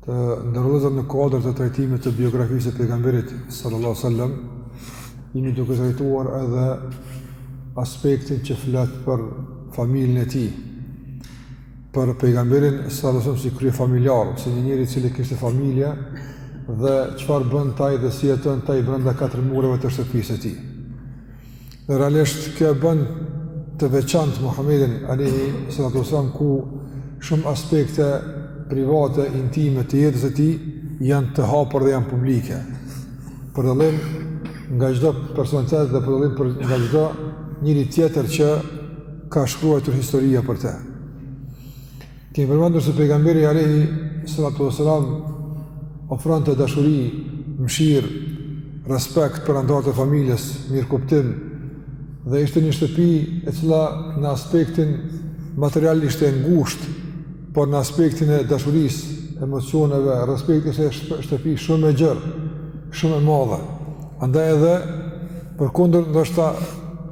Të nderuar vëllezër në kuadër të trajtimit të biografisë së pejgamberit sallallahu alaihi wasallam, jemi duke trajtuar edhe aspektin që flet për familjen e tij. Për pejgamberin sallallahu alaihi wasallam si kryefamiljar, si një njeri i cili kishte familje dhe çfarë bënte ai dhe si jetonte ai brenda katër mureve të shtëpisë së tij. Realisht kjo e bën të veçantë Muhamedin alejhi salatu ves selam ku shumë aspekte private, intime të jetës së tij janë të hapur dhe janë publike. Për dallim nga çdo personalitet dhe për dallim për nga çdo njeri tjetër që ka shkruajtur historia për të. Kemi përmendur se pejgamberi alejhi salatu wasalam ofronte dashuri, mëshirë, respekt për anëtarët e familjes, mirëkuptim dhe ishte një shtëpi e cila në aspektin material ishte e ngushtë, por në aspektin e dashurisë, emocioneve, respektit ishte shtëpi shumë e gjerë, shumë e madhe. Andaj edhe përkundër ndoshta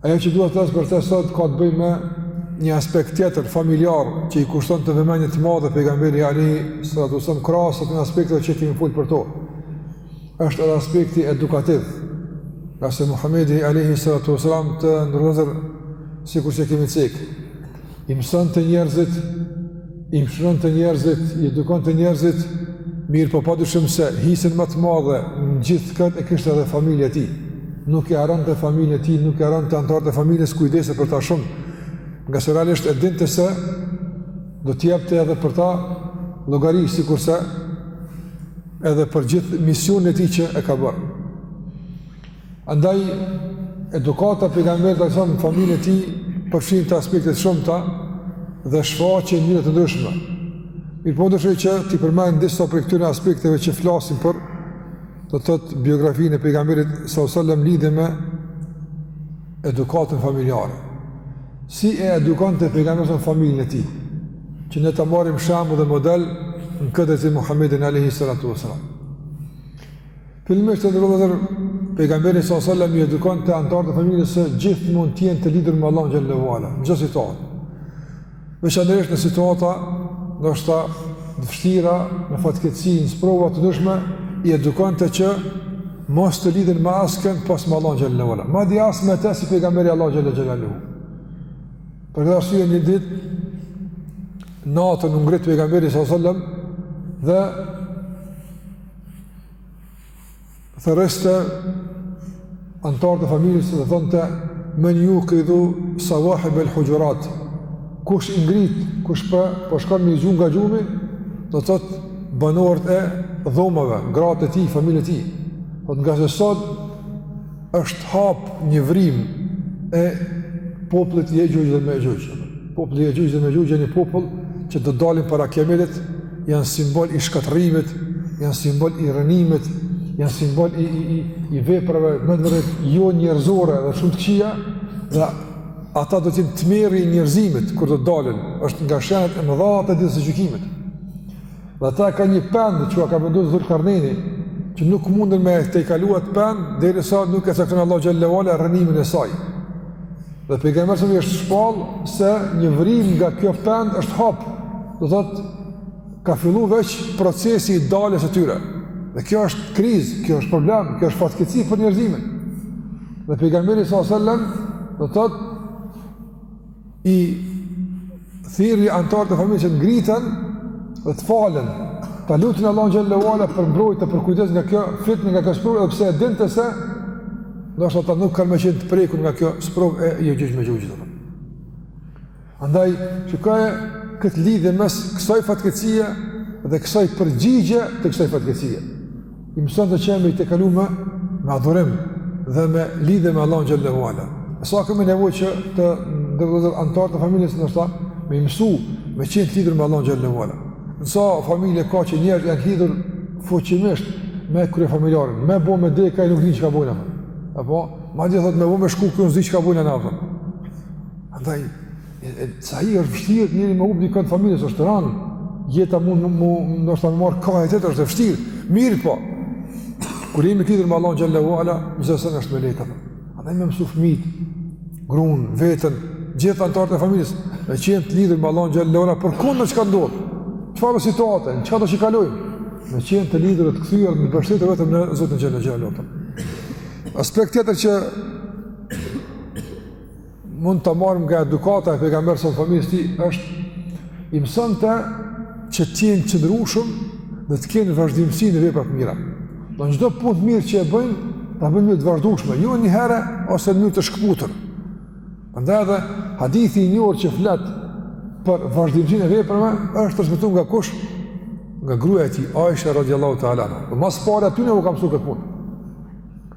Ajo që dua të flas për të sot ka të bëjë me një aspekt tjetër familjar që i kushtonte vëmendje të madhe pejgamberi alejhi salatu wasalam krahas atyre aspekteve që kemi folur për to. Është edhe aspekti edukativ. Ngase Muhamedi alejhi salatu wasalam të nderuar vëllezër sikurse kemi cek. i mësonte njerëzit, i mëshironte njerëzit, i edukonte njerëzit, mirëpo pa dyshim se hisen më të madhe në gjithë këtë e kishte edhe familja e tij. Nuk e harronte familjen e tij, nuk i harronte anëtarët e familjes kujdesej për ta shumë, ngase realisht e dinte se do të jepte edhe për ta llogari, sikurse edhe për gjithë misionin e tij që e ka bërë. Andaj, edukata e pejgamberit s.a.s. në familjen e tij përfshinte aspekte të shumta dhe shfaqej në mënyra të ndryshme. Mirëpo dëshiroj që t'i përmend disa prej këtyre aspekteve që flasin për do të thotë biografinë e pejgamberit s.a.s. lidhje me edukatën familjare. Si e edukonte pejgamberi s.a.s. familjen e tij që ne ta marrim shembull dhe model në këtë drejtim Muhamedin a.s. Fillimisht të nderuar vëllezër, pejgamberi s.a.s. i edukonte anëtarët e familjes se gjithmonë të jenë të lidhur me Allahun xhel-le ve ala, në çdo situatë. Veçanërisht në situata ndoshta të vështira, në fatkeqësi, në sprova të ndryshme, i edukonte që mos të lidhen me askënd pos me Allahun xhel-le ve ala. Madje as me të si pejgamber i Allahut xhel-le ve ala. Për këtë arsye një ditë, natën u ngrit pejgamberi s.a.s. dhe Thërriste anëtarët e familjes dhe thoshte men jukidhu savahibel huxhurat, kush i ngrit, kush po, po shkon me i zgju nga gjumi, do thotë banorët e dhomave, gratë e tij, familjen e tij. Thotë ngase sot, është hap një vrimë e popullit Jexhuxh dhe Mexhuxh. Populli Jexhuxh dhe Mexhuxh janë një popull që do dalin para Kiametit, janë simbol i shkatërrimit, janë simbol i rënimit, janë simbol i i i, i veprave me të vërtetë jo njerëzore dhe shumë të këqija, dhe ata do të jenë tmerri i njerëzimit kur do të dalin, është nga shenjat e mëdha të ditës së gjykimit. Dhe ata ka një pendë që e ka vendu Dhulkarnejni, që nuk mundën me tejkalu atë pendë derisa nuk e cakton Allahu xhele ve ala rrënimin e saj. Dhe pejgamberi a.s. i është shpall se një vrimë nga kjo pendë është hap. Do thotë ka fillu veç procesi i daljes së tyre. Dhe kjo është krizë, kjo është problem, kjo është fatkeqësi për njerëzimin. Dhe pejgamberi alejhi selam do thotë I thirri anëtarët e familjes që të ngritën dhe të falen. Ta lutin Allahun xhele ve ala për mbrojtje dhe përkujdes nga kjo fitne nga kjo sprovë, edhe pse e dinte se ndoshta ata nuk kanë me qenë të prekur nga kjo sprovë e Jexhuxh Mexhuxh. Andaj shiko këtë lidhje mes kësaj fatkeqësie dhe kësaj përgjigje të kësaj fatkeqësie. I mësonte që me i tejkalu me me adhurim dhe me lidhje me Allahun xhele ve ala. E sa kemi nevoj që të ndërgëzër antarë të familjes në nështëta, me imësu, me qenë të lidhur me Allahun xhele ve ala. Në sa familje ka që njerëzit janë të lidhur fuqimisht me kryefamiljarin, me bo me vdek ai nuk dinë çka bojnë ata. Apo, madje thotë me bo me shku dikun s'dinë çka bojnë ata. Andaj, Sa i është vështirë njeri me humb kënd të familjes, është rëndë, jeta mund me, ndoshta me marrë kahe tjetër, është e vështirë, mirëpo kur jemi lidhur me Allahun xhele ve ala, gjithsesi është më e lehtë. Andaj me mësu fëmijët, gruan, veten, gjithë anëtarët e familjes, me qenë të lidhur me Allahun xhele ve ala, përkundër çka ndodh, çfarë situate, nëpër çkado që kalojnë, me qenë të lidhur e të kthyer, me u mbështetë vetëm në Zotin xhele xhelaluhu. Aspekt tjetër që mund ta marrim nga edukata e pejgamberit a.s. në familjen e tij është i mësonte që të jenë të qëndrueshëm dhe të kenë vazhdimësi në veprat e mira. Do çdo punë të mirë që e bëjnë, ta bëjnë në mënyrë të vazhdueshme, jo një herë ose në mënyrë të shkëputur. Prandaj edhe hadithi i njohur që flet për vazhdimësinë e veprave është transmetuar nga kush? Nga gruaja e tij, Aishja radijallahu teala. Po më së pari atyne ua ka mësu këtë punë.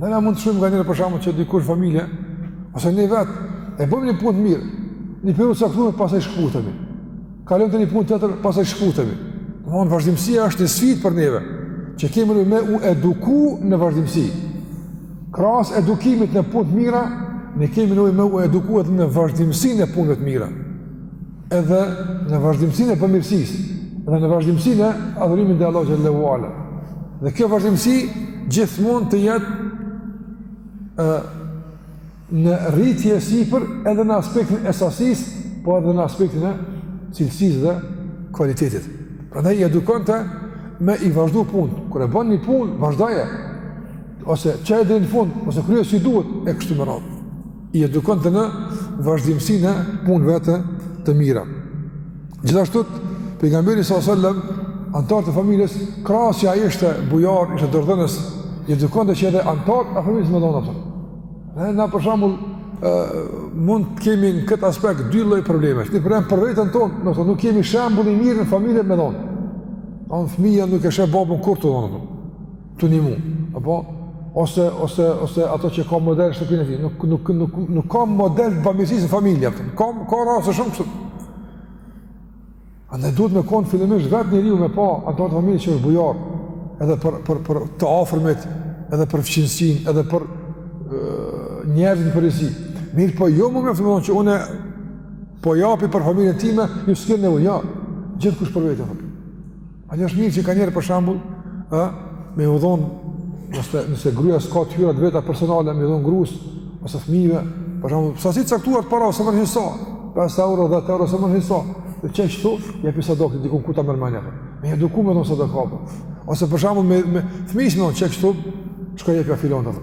Ne na mund të shohim nganjëherë për shembull që dikush në familje ose ne vet e bëmë një punë të mirë, një periudhë të caktume, pastaj shkputemi. Kalojmë te një punë tjetër, pastaj shkputemi. Domthonë vazhdimësia është një sfidë për neve, që kemi nevojë me u eduku në vazhdimësi. Krahas edukimit në punë të mira, ne kemi nevojë me u eduku edhe në vazhdimësinë e punëve të mira. edhe në vazhdimësinë e bamirësisë, edhe në vazhdimësinë e adhurimit ndaj Allahut xhele ue ala. Dhe kjo vazhdimësi gjithmonë të jetë e, në rritje e sipër edhe në aspektin e sasisë, po edhe në aspektin e cilësisë dhe kualitetit. Prandaj i edukonte me i vazhdu punë. Kur e bën një punë, vazhdoje. Ose çoje deri në fund, ose kryje si duhet, e kështu me radhë. i edukonte në vazhdimësinë e punëve të mira. Gjithashtu, pejgamberi s.a.s. antarët e familjes, krahas që ai ishte bujar, ishte dorëdhënës, i edukonte që edhe antarët e familjes me dhon. Dhe na për shambull, mund të kemi në këtë aspekt dy lloj problemesh. Një problem për vetën tonë, domthonë nuk jemi shambull i mirë në familje me dhon. Domthonë fëmija nuk e sheh babën kurrë tu dhon. Tu nimu, apo ose ose ose ato që ka model në shtëpinë e tij, nuk nuk nuk nuk ka model të bamirësisë në familje atë. Ka ka raste shumë kështu. Andaj duhet me kon fillimisht vetë njeriu me pa ata të familjes që është bujar, edhe për për për të afërmit, edhe për fqinjësinë, edhe për njerëzit në përgjithësi. Mirëpo jo me mjaftu që unë po japi për familjen time, ju s'keni nevojë. Jo. Gjithkush për vetë. Andaj është mirë që kanjëherë për shambull, a, me u dhonë, nëse, nëse gruja s'ka të hyrat e veta personale, me u dhonë grusë, ose fëmive, për shambull, sasi të caktuar para, ose mërë hisa, 5 euro, 10 euro, ose mërë hisa, dhe që është thuf, jepi sadaka ti dikun ku ta merr menja, me i eduku me dhonë sadaka, ose për shambull, me, me fëmis me dhonë, që është thuf, shko jepja filonit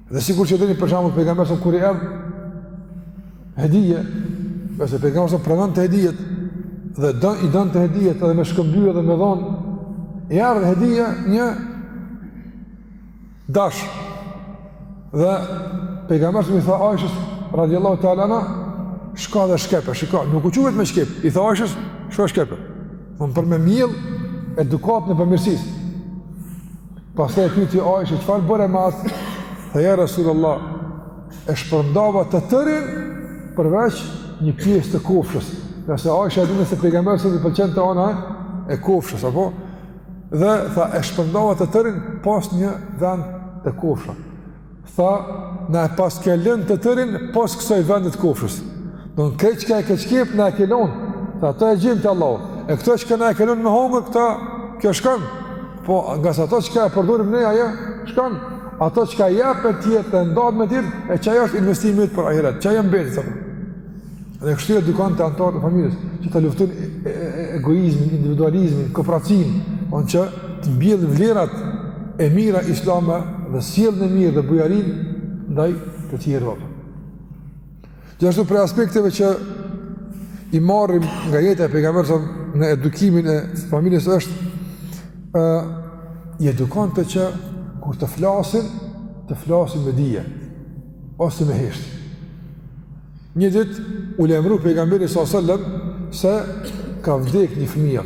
Dhe sikur që dini për shembull pejgamberi s.a.s. kur i erdh hedije, pse pejgamberi s.a.s. pranonte hedijet dhe i donte hedijet edhe me shkëmby edhe me dhon, i erdh hedije një dash. Dhe pejgamberi i tha Aishës radijallahu te'ala anha shko dhe shkepe, shka, nuk u quhet me shkep, i tha Aishës, shko shkepe. Domthonë për me mjell edukatën e bamirësisë. Pastaj e pyeti Aisha, çfarë bëre me atë? Tha ja Rasulullah, e shpërndava të tërin përveç një pjesë të kofshës. Ngase Aisha e dinte se pejgamberi s.a.s. i pëlqente ana e kofshës apo dhe tha e shpërndava të tërin pos një vend të kofshës. Tha, na e pas ke lënë të tërën pos kësaj vendit të kofshës. Domethënë krejt çka e ke jep, na e ke lënë. Tha, ato e gjejmë te Allahu. E këto çka na e ke lënë me hongër, këta, kjo shkon. Po, nga sa ato çka e përdorim ne, ajo shkon. Ato çka e japim te tjetri dhe ndajmë me tjerë, e ajo është investimi për ahiret, që ajo mbetet, thëmë. Dhe kështu edukonte anëtarët e familjes, që ta luftojnë e, e, e, egoizmin, individualizmin, kopracinë, që të mbjellë vlerat e mira islame dhe sjelljen e mirë dhe bujarinë ndaj të tjerëve. Gjithashtu prej aspekteve që i marrim nga jeta e pejgamberit s.a.s. në edukimin e familjes është e, i edukonte që kur të flasin, të flasin me dije, ose me heshtë. Një ditë, u lajmëru pejgamberi s.a.s. se ka vdek një fëmijë,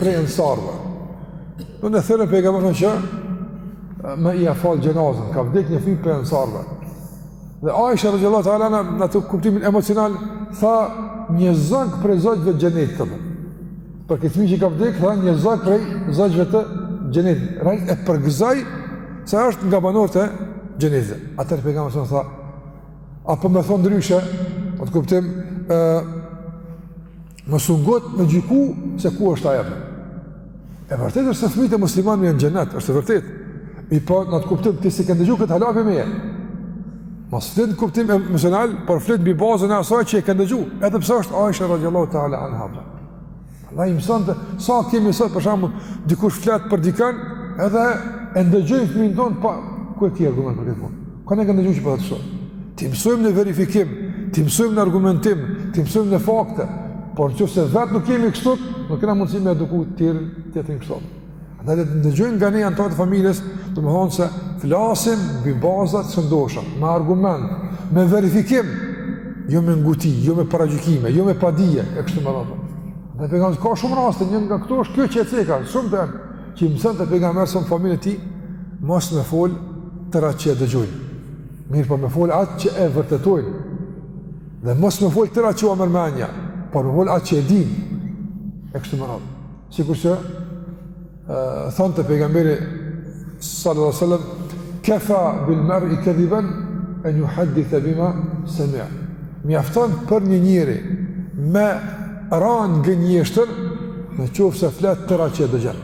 prej ensarëve. Edhe e thërrën pejgamberin s.a.s. që me ia falë xhenazen, ka vdek një fëmijë prej ensarëve. Dhe Aisha radhiyallahu ta'ala anha, në atë kuptimin emocional, tha një zog prej zogjve të xhenetit. Për këtë fëmijë që ka vdek, tha një zog prej zogjve të xhenetit. Pra e përgëzoi, se është nga banorët e xhenetit. Atëherë pejgamberi s.a.s. tha, Apo me thënë ndryshe, në atë kuptim, e, mos u ngut me gjyku se ku është ajo. E vërtetë është se fëmijët e muslimanëve janë në xhenet, është e vërtetë. Mirëpo, në atë kuptim, ti s'e ke ndëgju këtë halapi me jenë. Mos flit në kuptim emocional, por flit mbi bazën e asaj që e ke ndëgju, edhe pse është Aisha radhiyallahu ta'ala anha. Dhe i mësonte, sa kemi sot për shembull, dikush flet për dikën, edhe e ndëgjojnë fëmijën tonë, po, ku e ki argument për këtë punë? Ka e ke ndëgju që po e thu? T'i mësojmë në verifikim, t'i mësojmë në argumentim, t'i mësojmë në fakte, por qoftë se vetë nuk jemi kështu, nuk kena mundësi me eduku të tjerën, tjetrin kështu. Andaj le të ndëgjojnë nga ne anëtarët e familjes, domethënë se flasim mbi baza të shëndosha, me argument, me verifikim, jo me nguti, jo me paragjykime, jo me padije, e kështu me radhë. Dhe pegamë, ka shumë raste, njëra nga këto është kjo që e ceka, domethënë, që i mësonte pejgamberi s.a.s. familjen e tij, mos me folë tërë atë që e dëgjojnë, mirëpo me folë atë që e vërtetojnë, dhe mos me folë tërë atë që ua merr mendja, por me folë atë që e dinë, e kështu me radhë. Sikur që thonte pejgamberi sallallahu alaihi wasallam kefa bil mar'i kadiban an yuhaddith bima sami'a mjafton për një njeri me ra në gënjeshtër në qoftë se flet tërë atë që e dëgjon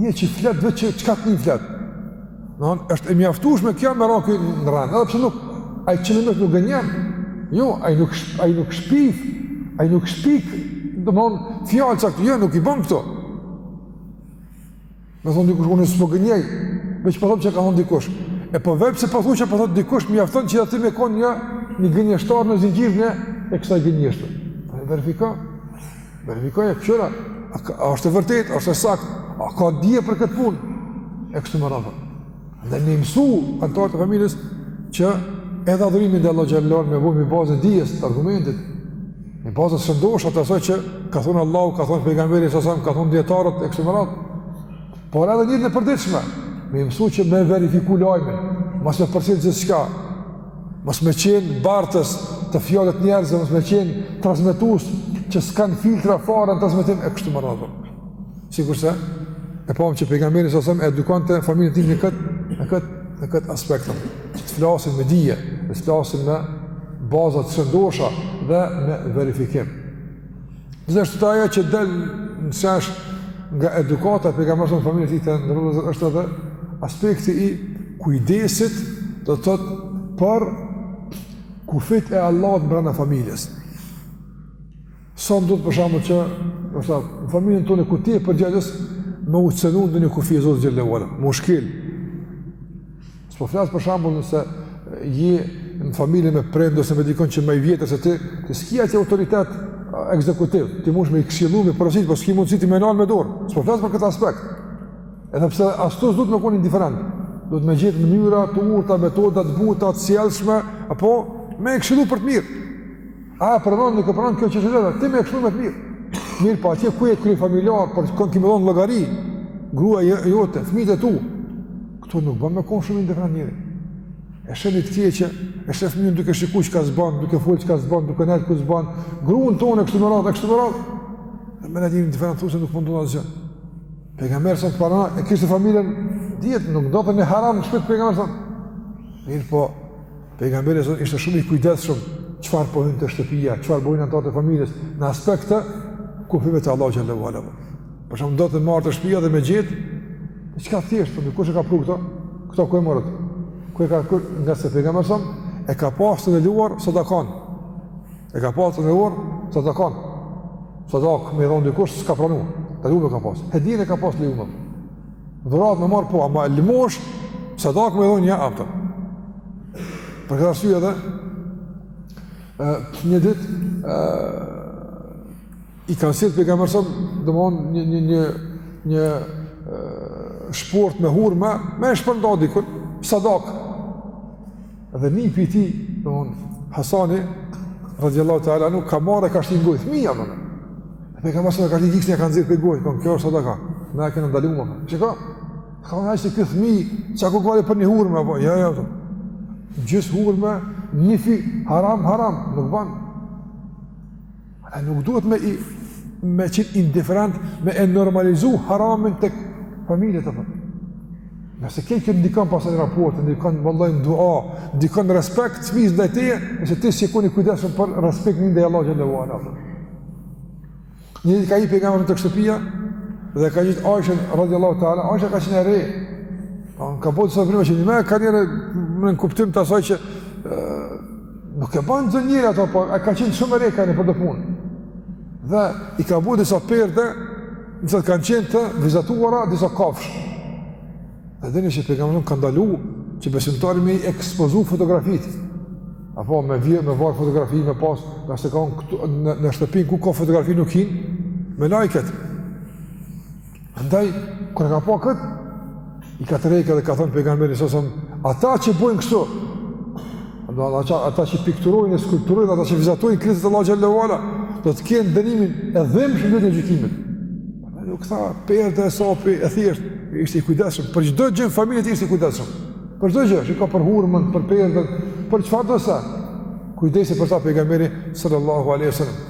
një që flet veç çka të ndijë flet Është e mjaftueshme kjo me ra në rrenë, edhe pse nuk ai qëllimisht nuk gënjen. Jo, ai nuk ai nuk shpif, ai nuk shpik, domethënë fjalë, çka, jo nuk i bën këto. Me thonë dikush unë s'po gënjej, veç po them çka ka thonë dikush. E po veç pse po thua çka po thotë dikush mjafton që aty me kon një një gënjeshtar në zinxhirin e kësaj gënjeshtre. Verifiko. Verifikoje, këqyre, a, a është e vërtetë, a është e saktë, a ka dije për këtë punë, e kështu me radhë. Dhe me i mësu anëtarët e familjes që edhe adhurimin ndaj Allahut xhele ve ala me bo mbi bazë të dijes të argumentit, mbi baza të shëndosha të asaj që ka thonë Allahu, ka thonë pejgamberi, sasam, ka thonë dijetarët, e kështu me radhë. Por edhe në jetën e përditshme, me i mësu që me verifiku lajme, mos me përcjell gjithçka, mos me qenë bartës të fjalëve të njerëzve, mos me qenë transmetues që s'kanë filtra fare në transmetim, e kështu me radhë. Sikurse e pamë që pejgamberi sasam e edukonte familjen e tij në këtë, në këtë, në këtë aspekt, që të flasin me dije, të flasin me baza të shëndosha dhe me verifikim. Gjithashtu ajo që del në shesh nga edukata e pejgamberit sasam në familjen e tij të ndershme është edhe aspekti i kujdesit do të thotë për kufijtë e Allahut brenda familjes. S'duhet për shembull që është, në familjen tonë ku ti je përgjegjës me u cenu ndonjë kufi i Zotit xhele ve ala, me u shkelë. S'po flas për shembull nëse je në familje me prind ose me dikon që ma i vjetër se ti, ti s'ke atë autoritet ekzekutiv. Ti mundesh me i këshillu, me porosit, po s'ke mundësi ti me ndal me dorë. S'po flas për këtë aspekt. Edhe pse ashtu s'duhet me kon indiferent. Duhet me gjet mënyra të urta, metoda të buta, të sjellshme, apo me e këshillu për të mirë. A e pranon nuk e pranon kjo çështë tjetër, ti me e këshillu me të mirë. Mirëpo atje ku je kryefamiljar, për kon ki me dhon llogari, grua jo, jote, fëmijët e tu. Ktu nuk bën me kon shumë indiferent njeri. E sheh ti që e shef fëmijën duke shikuar çka s'bën, duke fol çka s'bën, duke ndejt ku s'bën. Gruan tonë e kështu me radhë, e kështu me radhë. Dhe me ndejt indiferent thu se nuk po ndodh asgjë. Pejgamberi sa para e kishte familjen, dihet nuk do të ketë haram në shpi të pejgamberit. Mirëpo Pejgamberi sa ishte shumë i kujdesshëm çfarë po hyn te shtëpia, çfarë bëjnë anëtarët e familjes, në aspekt të kufijve të Allahut xhallahu ala. Për shembull do të marrë te shtëpia dhe me gjet, çka thjesht, po kush e ka pru këto? Këto ku e morët? Ku e ka kur nga se pejgamberi sa e ka pas të ndaluar sadakon. E ka pas të ndaluar sadakon. Sadak me dhon dikush s'ka pranuar. Të lumë ka pas. Hedijen e ka pas të lume. Dhuratë me marrë po, ama lëmoshë, sadakë me i dhonë jo apo. Për këtë arsye edhe, një ditë, i kanë sjellë pejgamberit sësëm, domethonë një, një, një, një shportë me hurma, me e shpërnda dikun, sadakë. Dhe nipi i tij, domthon Hasani radhiyallahu ta'ala anhu ka marrë ka shti n'gojë fëmia domthon. Pejgamberi ka shti gishtin ka nxjerr pej goje, ka thon kjo është sadaka. Na e kanë ndaluar. Shiko. Ka një si ky fëmi, çka ku gale për një hurmë apo? Jo, jo. jo. Gjysë hurme, ni fije haram haram, nuk bën. A nuk duhet me i me qenë indiferent me e normalizu haramin te familja jote apo. Sepse kjo ndikon pastaj në raport, ndikon vallahi në dua, ndikon respekt të fëmijës ndaj teje, nëse ti si kuni kujdesën për respektin ndaj Allah Xhelle ue Ala. Një ditë ka hi pejgamberi te shtëpia, dhe ka gjetë Aishën, radijallahu teala anha, Aishja ka qenë e re, apo, në ka po të së vrime qenë me karrierë në kuptim të asaj që Nuk e ban asnjëri ato, po e ka qenë shumë e re ka ni për do punë. Dhe i ka vu disa perde, në to kanë qenë të vizatuara disa kafshë. Dhe e dini që pejgamberi ka ndalu që besimtari me i ekspozu fotografitë. Apo me vjerr, me varë fotografi, me pas, ngase ka thonë në, në shtëpinë ku ka fotografi nuk hijnë melaiket. Andaj, kur e ka pa këtë, i ka tërhjek dhe ka thënë pejgamberi sësëm, ata që bojnë kështu, ata, ata që pikturojnë, skulpturojnë, ata që vizatojnë krijesat e Allah Xhelle ue Ala, do të kenë dënimin e dhimshëm ditën e gjykimit. Andaj, nuk tha, perde është apo, e thjeshtë, ishte i kujdesshëm, për çdo gjë në familje ishte i kujdesshëm. Për çdo gjë, shiko për hurmën, për perden, për çfarëdo sa, kujdesej për ta pejgamberi sallallahu alaihi wasallam.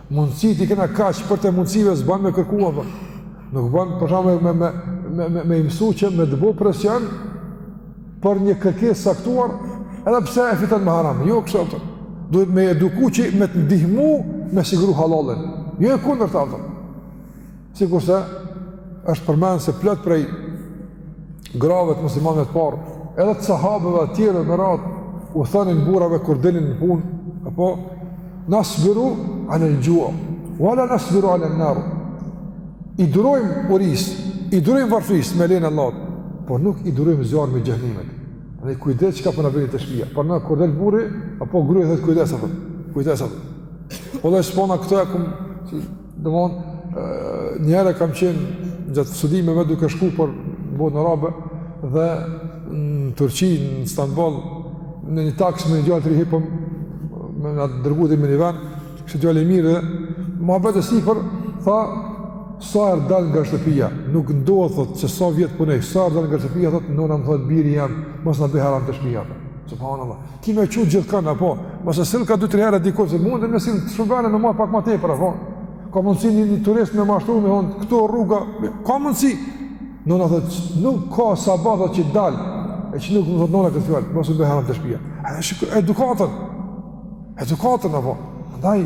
Mundësitë i kena kaq përtej mundësive s'bën me kërku apo. Nuk bën për shembull me me me me me, me i mësu që me të bo presion për një kërkesë të caktuar, edhe pse e fiton me haram. Jo kështu apo. Duhet me eduku që me të ndihmu me siguru halallin. Jo e kundërta apo. Sikurse është përmend se plot prej grave të muslimanëve të parë, edhe të sahabeve e tjerë me radhë, u thënin burrave kur delnin në punë, apo nasbiru ala al-ju' wala nasbiru ala an-nar. I durojmë urisë, i durojmë varfrisë me lejen e Allahut, por nuk i durojmë zjarrmit xhehnemit. Ne kujdes çka po na bini te shpia. Por na kur del burri, apo gruaja thotë kujdes apo. Kujdes apo. Po dhe s'po na këto e kum Domethënë, njëherë kam qenë gjatë studimeve duke shku për botën arabe dhe në Turqi, në Istanbul, në një taksi me një djalë të ri hipëm, me na dërgu deri në një ven, ishte djalë i mirë dhe, muhabet e sipër, tha, sa herë dal nga shtëpia, nuk ndodh, thot, qe sa vjet punoj, sa herë dal nga shtëpia, thot, nona më thot, biri jem, mos na bje haram te shpia, subhanallah, Ti me çu gjithkënë, apo, mos e sill ka 2-3 herë e dikojë, se mundë me sëllë të shurganë me marrë pak ma tepër, apo, ka mundësi një, një turist me mashtru, me thonë, këto rruga, ka mundësi, nëna thot nuk ka sabah thot që dal, e që nuk më thotë nëna këtë fjallë, mos bje haram te shpia, e shih edukatën, edukatën, apo, andaj,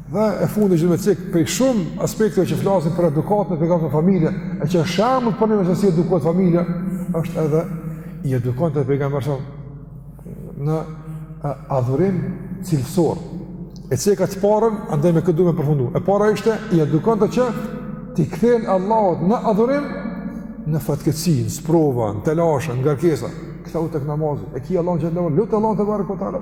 Dhe e fundit që me cekë, prej shumë aspekteve që flasin për edukatën e pejgamberit në familje, e që është shembull për neve se si edukohet familja, është edhe i edukonte pejgamberi në adhurim cilësor. E ceka të parën, andaj me këtë du me përfundu. E para ishte i edukonte që t'i kthehen Allahut në adhurim, në fatkeqësi, në sprova, në telashe, në ngarkesa. Kthehu tek namazi, e ki Allahun xhele ve ala, lute Allahun tebareke ve teala.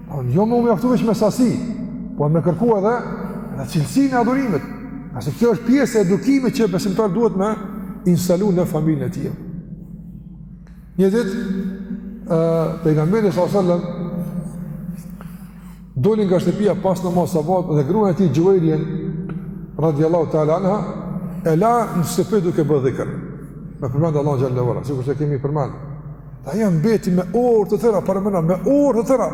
Po jo me u mjaftu veç me sasi, po me kërku edhe cilësinë e adhurimit. Se kjo është pjesë e edukimit që besimtari duhet me instalu në familjen e tij. Një ditë ë pejgamberi sa sallam doli nga shtëpia pas namaz sabat dhe gruan e tij Xhuvejrijen radhiyallahu ta'ala anha e la në shtëpi duke bërë dhikr. Me përmend Allahun xhele ve ala, sikur se kemi përmend. Dhe ajo mbeti me orë të tëra, paramendo, me orë të tëra.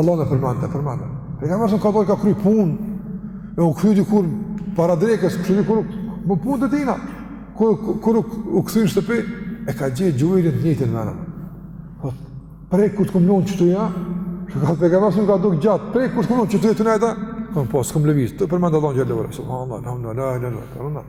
Allahun e përmend, e përmend. Pejgamberi sa sallam ka dalë ka kry punë, e u kthy dikur para drekës, kry dikur më punët e tina. Kur, kur, kur u, u kthy n'shtëpi, e ka gjetë Xhuvejrijen në të njëjtin vend. Thot, prej kur të kam lonë që të ja, që ka të ka mërësën ka dojë gjatë, prej kur të kam lonë që ti je tu nejt a, tha po, s'kam lëviz. Tu përmend Allahun xhele ve ala. Subhanallahu, alhamdulillah, la ilaha illallah.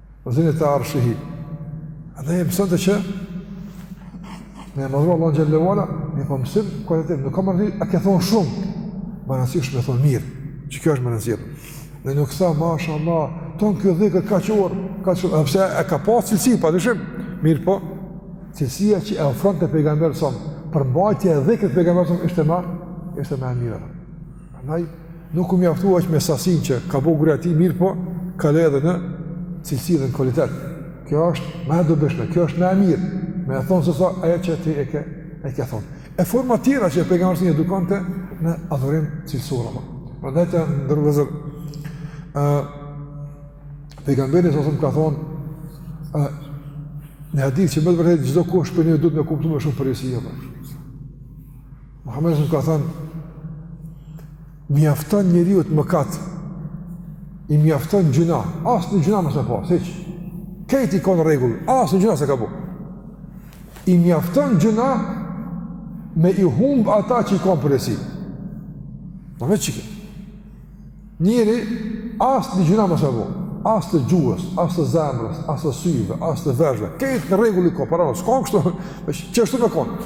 Zinete arshihi. Dhe e mësonte që me e madhëru Allahun xhele ve ala, mi po mësim, kërë e tim, nuk ka rëndësi, a ke thonë shumë, me rëndësi është me thonë mirë, që kjo është me rëndësi. Dhe nuk tha, masha Allah, tonë ky dhikr, kaq orë, kaq orë, pse e ka pas cilësi, pa dyshim, mirëpo, cilësia që e ofronte pejgamberi sa sallam, përmbajtja e dhikrit pejgamberit sa sallam, ishte ma, ishte ma e mirë. Prandaj nuk u mjaftu veç me sasinë që ka bo gruja e tij, mirëpo kaloi edhe në cilësi dhe në kvalitet. Kjo është më e dobishme, kjo është më e mirë, me e thonë se sa ajo që ti e ke, e ke thonë. E forma tjetër që pejgamberi sa sallam i edukonte në adhurim cilësor, apo. Prandaj të nderuar vëllezër, pejgamberi sa ka thonë, a, në hadith që me të vërtetë çdokush prej neve duhet të kuptojë më shumë përgjegjësinë e Muhamedi ka thënë mjafton njeriut mëkat. I mjafton gjynah, asnjë gjynah mos me pas hiç. Krejt i kon n'rregull, asnjë gjynah s'e ka bo. I mjafton gjynah me i humb ata që i kon n'përgjegjësi. Në veç qiky. Njeri asnjë gjynah mos e bo, as të gjuhës, as të zemrës, as të syve, as të veshve, krejt në rregull i ka, para në s'ka kështu, që është të me konë.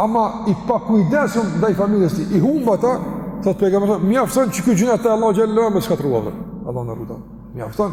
Ama i pakujdesshëm ndaj familjes tij, i humb ata, thot Pejgamberi, mjafton qiky gjynah te Allahu xhele ue ala me shkatrru dhe, Allahu na ruajt, mjafton.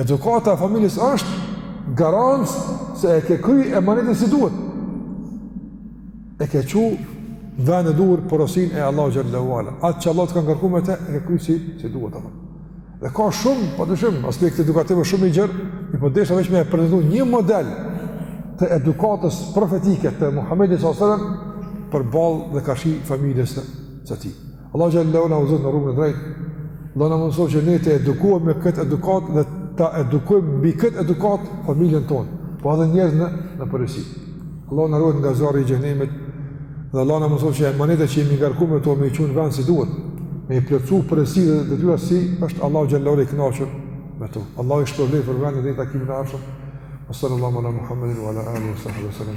Edukata e familjes është garancë se e ke kry emanetin si duhet. E ke çu n'vend e duhur porosinë e Allahut xhele ue ala. Atë që Allahu të ka ngarku me te, e ke kry si, si duhet. Amë. Dhe ka shumë, padyshim, aspekti edukativ është shumë i gjerë, i po desha veç me e prezentu një model të edukatës profetike të Muhammedi s.a.s. përballë dhe karshi familjes së tij. Allahu xhele ue ala na udhëzoftë në rrugën e drejtë. Allahu na mundësoftë që ne të edukohemi me këtë edukat dhe ta edukojmë mbi këtë edukat familjen tonë, po edhe njerëzit në përgjithësi. Allahu na ruajt nga zjarri i xhehenemit. Dhe Allahu na mundësoftë që emanetet që jemi ngarkuar me to me i çu në vend si duhet. Me i plotsu përgjegjësi dhe detyra siç është Allahu xhele ue ala i kënaqur me to. Allahu ju shpërbleftë për vëmendje, deri takimin e ardhshëm. Sallallahu ala Muhammedin wa ala alihi wa sahbihi sallam.